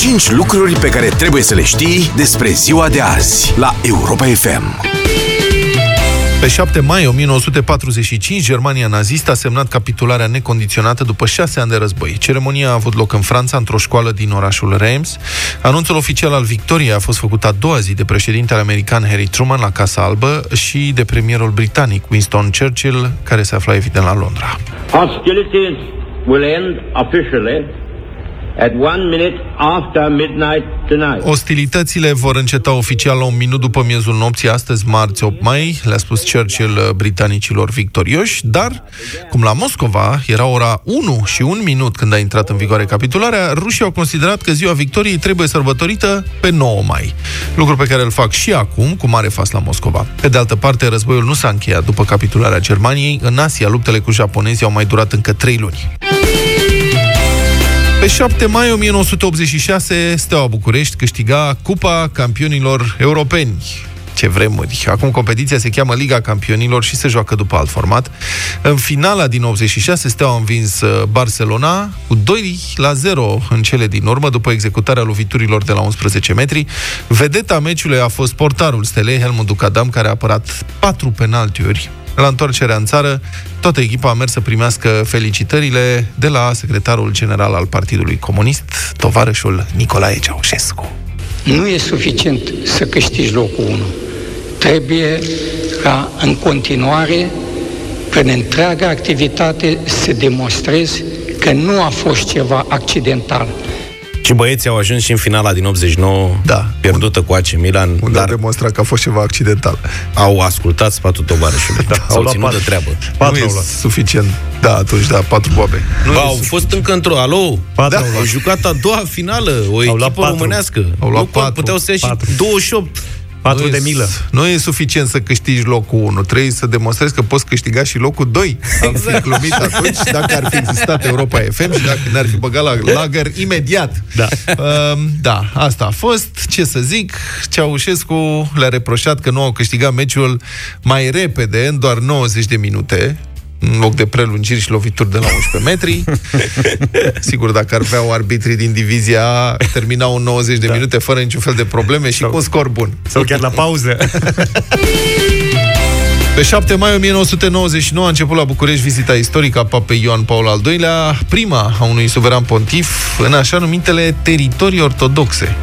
5 lucruri pe care trebuie să le știi despre ziua de azi la Europa FM. Pe 7 mai 1945, Germania nazistă a semnat capitularea necondiționată după șase ani de război. Ceremonia a avut loc în Franța, într-o școală din orașul Reims. Anunțul oficial al victoriei a fost făcut a doua zi de președintele american Harry Truman la Casa Albă și de premierul britanic Winston Churchill, care se afla evident la Londra. Hostilities will end officially at one minute after midnight tonight. Ostilitățile vor înceta oficial la un minut după miezul nopții, astăzi, marți 8 mai, le-a spus Churchill uh, britanicilor victorioși, dar, cum la Moscova era ora 1 și 1 minut când a intrat în vigoare capitularea, rușii au considerat că ziua victoriei trebuie sărbătorită pe 9 mai. Lucru pe care îl fac și acum, cu mare fas la Moscova. Pe de altă parte, războiul nu s-a încheiat după capitularea Germaniei. În Asia, luptele cu japonezii au mai durat încă 3 luni. Pe 7 mai 1986, Steaua București câștiga Cupa Campionilor Europeni. Ce vremuri! Acum competiția se cheamă Liga Campionilor și se joacă după alt format. În finala din 86, Steaua a învins uh, Barcelona cu 2 la 0 în cele din urmă, după executarea loviturilor de la 11 metri. Vedeta meciului a fost portarul Stelei, Helmut Ducadam, care a apărat 4 penaltiuri la întoarcerea în țară, toată echipa a mers să primească felicitările de la secretarul general al Partidului Comunist, tovarășul Nicolae Ceaușescu. Nu e suficient să câștigi locul 1. Trebuie ca în continuare, prin întreaga activitate, să demonstrezi că nu a fost ceva accidental, și băieții au ajuns și în finala din 89, Da. pierdută cu AC Milan, Unde dar a demonstrat că a fost ceva accidental. au ascultat sfatul tovarășului. Da, S-au au luat ținut de patru. treabă. Patru nu au e luat. suficient. Da, atunci, da, patru boabe. Nu Ba, e au suficient. fost încă într-o, alo? Patru da, au luat. au jucat a doua finală, o luat echipă patru. românească. Au luat nu, patru. puteau să ia și Patru. 28. Patru Nu de e- milă. Nu e suficient să câștigi locul 1, trebuie să demonstrezi că poți câștiga și locul 2. Am fi glumit atunci dacă ar fi existat Europa FM și dacă ne-ar fi băgat la lagăr imediat. Da. Uh, da, asta a fost. Ce să zic, Ceaușescu le-a reproșat că nu au câștigat meciul mai repede, în doar 90 de minute, în loc de prelungiri și lovituri de la 11 metri. Sigur, dacă ar aveau arbitrii din divizia A, terminau în 90 de minute fără niciun fel de probleme și cu un scor bun. Sau chiar la pauză. Pe 7 mai 1999 a început la București vizita istorică a Papei Ioan Paul al II-lea, prima a unui suveran pontif în așa numitele teritorii ortodoxe.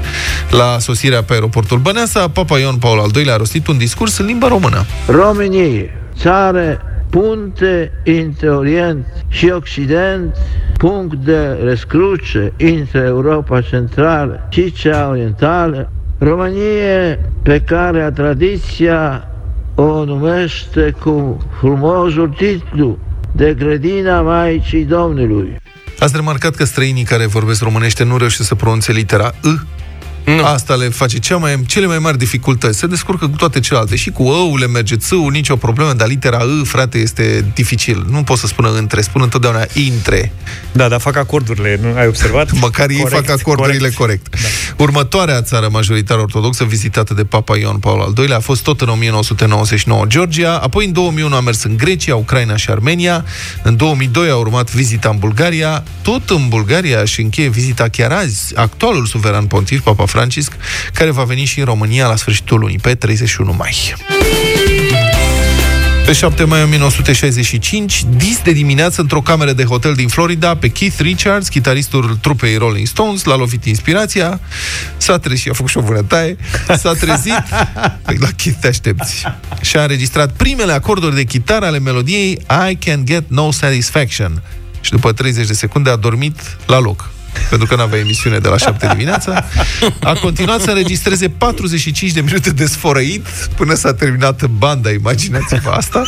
La sosirea pe aeroportul Băneasa, Papa Ioan Paul al II-lea a rostit un discurs în limba română. României, țară punte între Orient și Occident, punct de răscruce între Europa Centrală și cea Orientală, Românie pe care a tradiția o numește cu frumosul titlu de grădina Maicii Domnului. Ați remarcat că străinii care vorbesc românește nu reușesc să pronunțe litera I? Nu. Asta le face cea mai, cele mai mari dificultăți. Se descurcă cu toate celelalte. Și cu ău le merge ț nicio problemă, dar litera I, frate, este dificil. Nu pot să spună între, spun întotdeauna intre. Da, dar fac acordurile, nu ai observat? Măcar ei Corect, fac acordurile corect. corect. Da. Următoarea țară majoritară ortodoxă vizitată de Papa Ioan Paul al II-lea a fost tot în 1999 Georgia, apoi în 2001 a mers în Grecia, Ucraina și Armenia, în 2002 a urmat vizita în Bulgaria, tot în Bulgaria și încheie vizita chiar azi actualul suveran pontif, Papa Francisc, care va veni și în România la sfârșitul lunii, pe 31 mai. Pe 7 mai 1965, dis de dimineață într-o cameră de hotel din Florida, pe Keith Richards, chitaristul trupei Rolling Stones, l-a lovit inspirația, s-a trezit, a făcut și o vânătaie, s-a trezit, păi la Keith te aștepți, și a înregistrat primele acorduri de chitară ale melodiei I Can Get No Satisfaction. Și după 30 de secunde a dormit la loc pentru că nu avea emisiune de la 7 dimineața, a continuat să înregistreze 45 de minute de sfărăit până s-a terminat banda, imaginați-vă asta.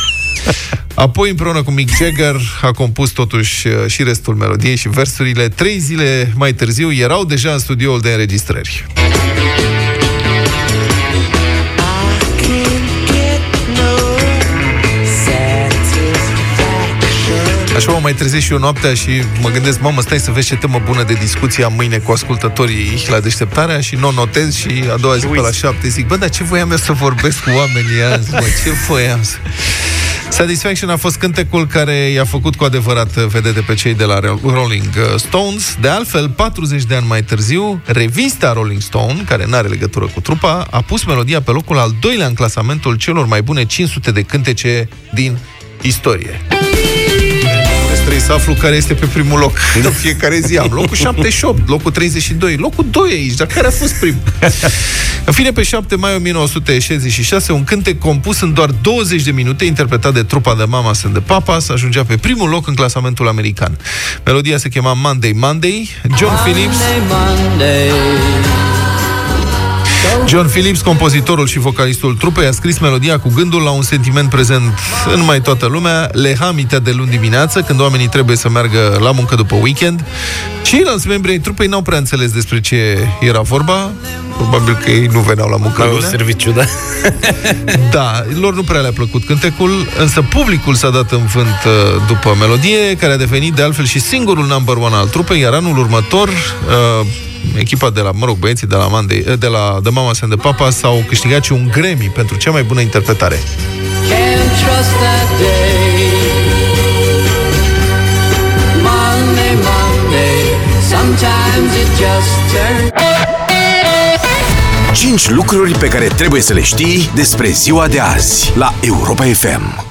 Apoi, împreună cu Mick Jagger, a compus totuși uh, și restul melodiei și versurile. Trei zile mai târziu erau deja în studioul de înregistrări. Așa mă mai trezesc și eu noaptea și mă gândesc, mamă, stai să vezi ce temă bună de discuție am mâine cu ascultătorii la deșteptarea și nu o notez și a doua zi pe la șapte zic, bă, dar ce voiam eu să vorbesc cu oamenii azi, mă, ce voiam să... Satisfaction a fost cântecul care i-a făcut cu adevărat vedete pe cei de la Rolling Stones. De altfel, 40 de ani mai târziu, revista Rolling Stone, care nu are legătură cu trupa, a pus melodia pe locul al doilea în clasamentul celor mai bune 500 de cântece din istorie. Trebuie să aflu care este pe primul loc în fiecare zi. Am locul 78, locul 32, locul 2 aici, dar care a fost primul? În fine, pe 7 mai 1966, un cântec compus în doar 20 de minute, interpretat de trupa de Mama and the Papas, ajungea pe primul loc în clasamentul american. Melodia se chema Monday Monday. John Phillips John Phillips, compozitorul și vocalistul trupei, a scris melodia cu gândul la un sentiment prezent în mai toată lumea, lehamitea de luni dimineață, când oamenii trebuie să meargă la muncă după weekend. Ceilalți membri ai trupei n-au prea înțeles despre ce era vorba, probabil că ei nu veneau la muncă La un lunea. serviciu, da? Da, lor nu prea le-a plăcut cântecul, însă publicul s-a dat în vânt uh, după melodie, care a devenit de altfel și singurul number one al trupei, iar anul următor uh, echipa de la, mă rog, băieții de la, Monday, de la The Mama and the Papa s-au câștigat și un Grammy pentru cea mai bună interpretare. Can't trust that day. Monday, Monday, sometimes it just turns. 5 lucruri pe care trebuie să le știi despre ziua de azi la Europa FM.